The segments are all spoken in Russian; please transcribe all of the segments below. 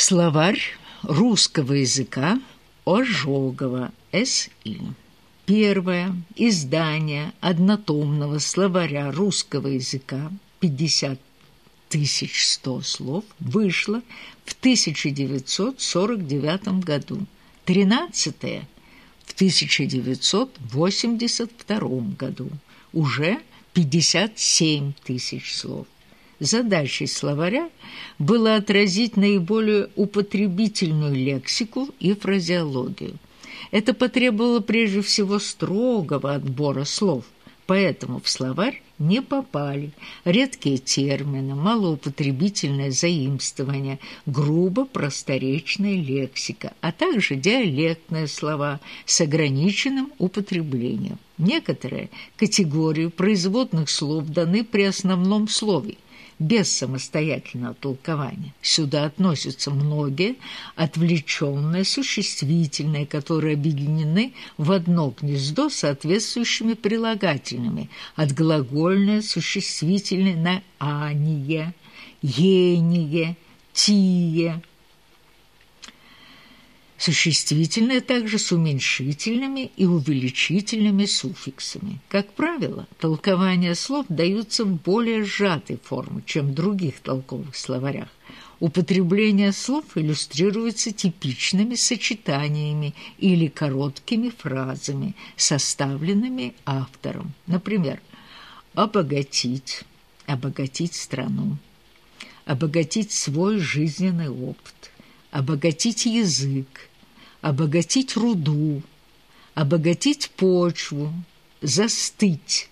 Словарь русского языка Ожогова С.И. Первое издание однотомного словаря русского языка 50 100 слов вышло в 1949 году, 13 в 1982 году, уже 57 тысяч слов. Задачей словаря было отразить наиболее употребительную лексику и фразеологию. Это потребовало прежде всего строгого отбора слов, поэтому в словарь не попали редкие термины, малоупотребительное заимствование, грубо просторечная лексика, а также диалектные слова с ограниченным употреблением. Некоторые категории производных слов даны при основном слове – без самостоятельного толкования. Сюда относятся многие отвлеченные существительные, которые объединены в одно гнездо соответствующими прилагательными, от глагольное существительное на «ание», «ение», «тие», Существительное также с уменьшительными и увеличительными суффиксами. Как правило, толкования слов даются в более сжатой форме, чем в других толковых словарях. Употребление слов иллюстрируется типичными сочетаниями или короткими фразами, составленными автором. Например, «обогатить», «обогатить страну», «обогатить свой жизненный опыт», обогатить язык, обогатить руду, обогатить почву, застыть.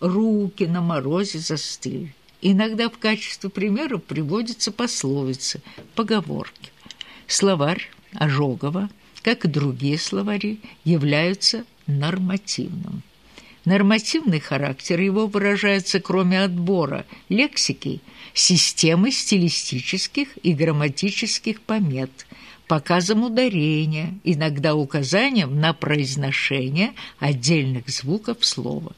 Руки на морозе застыли. Иногда в качестве примера приводятся пословицы, поговорки. Словарь Ожогова, как и другие словари, являются нормативным. Нормативный характер его выражается, кроме отбора лексики, системой стилистических и грамматических помет, показом ударения, иногда указанием на произношение отдельных звуков слова.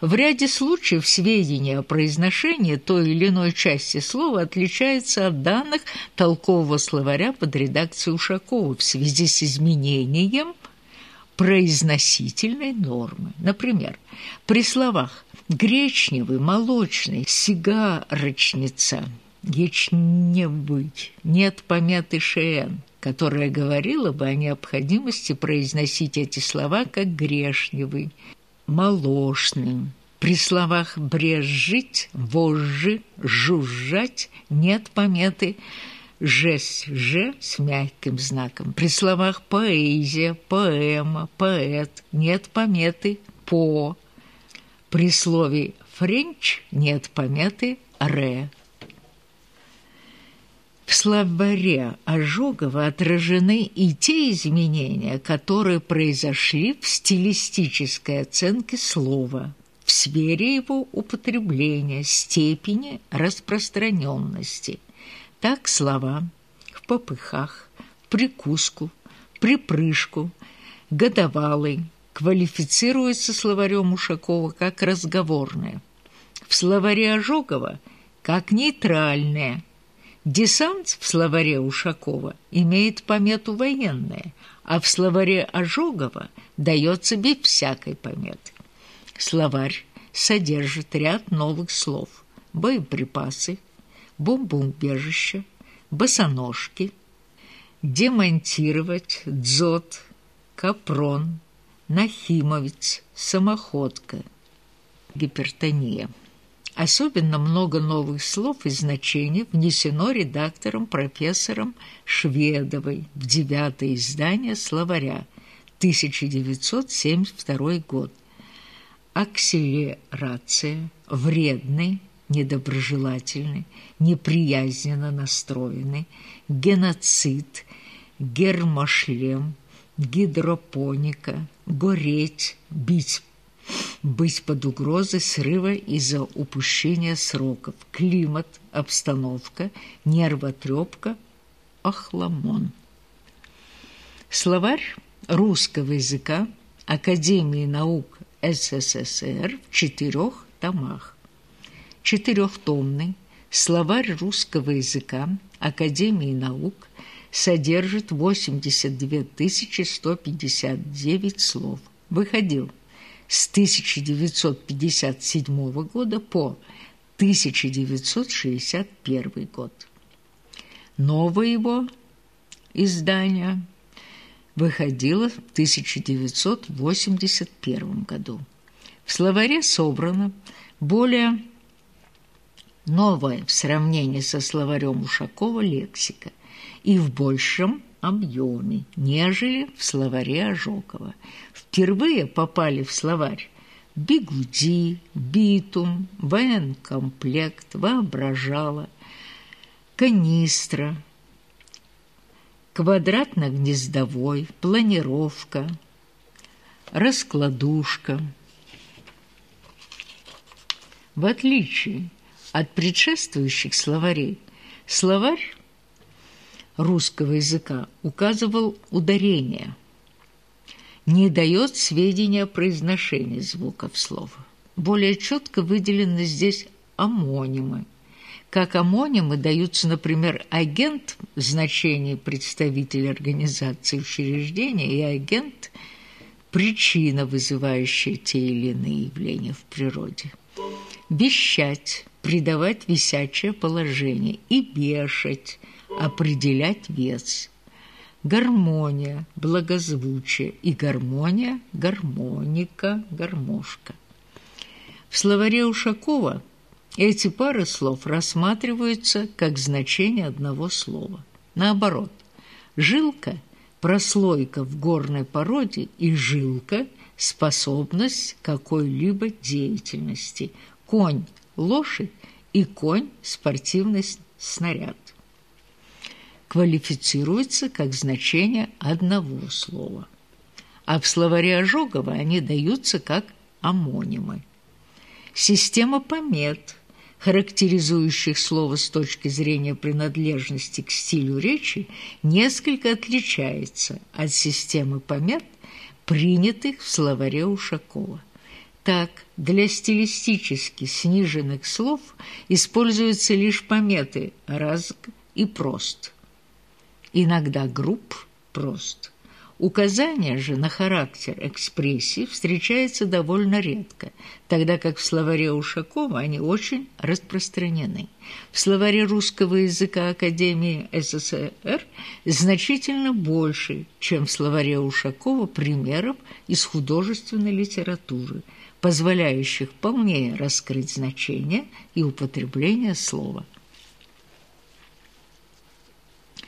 В ряде случаев сведения о произношении той или иной части слова отличаются от данных толкового словаря под редакцией Ушакова в связи с изменением – произносительной нормы. Например, при словах «гречневый», «молочный», «сигарочница», «ячневый» нет пометы «шн», которая говорила бы о необходимости произносить эти слова как «грешневый», «молочный». При словах «брежить», «вожжи», «жужжать» нет пометы жесть «ж» с мягким знаком. При словах поэзия, поэма, поэт нет пометы «по». При слове «френч» нет пометы «ре». В словаре Ожогова отражены и те изменения, которые произошли в стилистической оценке слова, в сфере его употребления, степени распространенности – так слова в попыхах, прикуску, припрыжку, годовалый квалифицируется словарем Ушакова как разговорное. В словаре Ожогова – как нейтральное. Десант в словаре Ушакова имеет помету военное, а в словаре Ожогова дается без всякой пометы. Словарь содержит ряд новых слов – боеприпасы, бомбоубежище, босоножки, демонтировать, дзот, капрон, нахимовец, самоходка, гипертония. Особенно много новых слов и значений внесено редактором профессором Шведовой в девятое издание словаря 1972 год. Акселерация, вредный, недоброжелательны, неприязненно настроены, геноцид, гермошлем, гидропоника, гореть, бить, быть под угрозой срыва из-за упущения сроков, климат, обстановка, нервотрепка, охламон. Словарь русского языка Академии наук СССР в четырех томах четырехтомный словарь русского языка Академии наук содержит 82 159 слов. Выходил с 1957 года по 1961 год. Новое его издание выходило в 1981 году. В словаре собрано более новая в сравнении со словарем Ушакова лексика и в большем объеме, нежели в словаре Ожогова. Впервые попали в словарь бигуди, битум, военкомплект, воображала, канистра, квадратно-гнездовой, планировка, раскладушка. В отличие от предшествующих словарей, словарь русского языка указывал ударение, не дает сведения о произношении звуков слова. Более четко выделены здесь амонимы. Как амонимы даются, например, агент в значении представитель организации учреждения и агент – причина, вызывающая те или иные явления в природе. Вещать – придавать висячее положение и вешать, определять вес. Гармония, благозвучие и гармония, гармоника, гармошка. В словаре Ушакова эти пары слов рассматриваются как значение одного слова. Наоборот, жилка – прослойка в горной породе и жилка – способность какой-либо деятельности. Конь лошадь и конь – спортивный снаряд. Квалифицируется как значение одного слова. А в словаре Ожогова они даются как амонимы. Система помет, характеризующих слово с точки зрения принадлежности к стилю речи, несколько отличается от системы помет, принятых в словаре Ушакова. Так, для стилистически сниженных слов используются лишь пометы «разг» и «прост». Иногда групп «прост». Указание же на характер экспрессии встречается довольно редко, тогда как в словаре Ушакова они очень распространены. В словаре русского языка Академии СССР значительно больше, чем в словаре Ушакова, примеров из художественной литературы – позволяющих полнее раскрыть значение и употребление слова –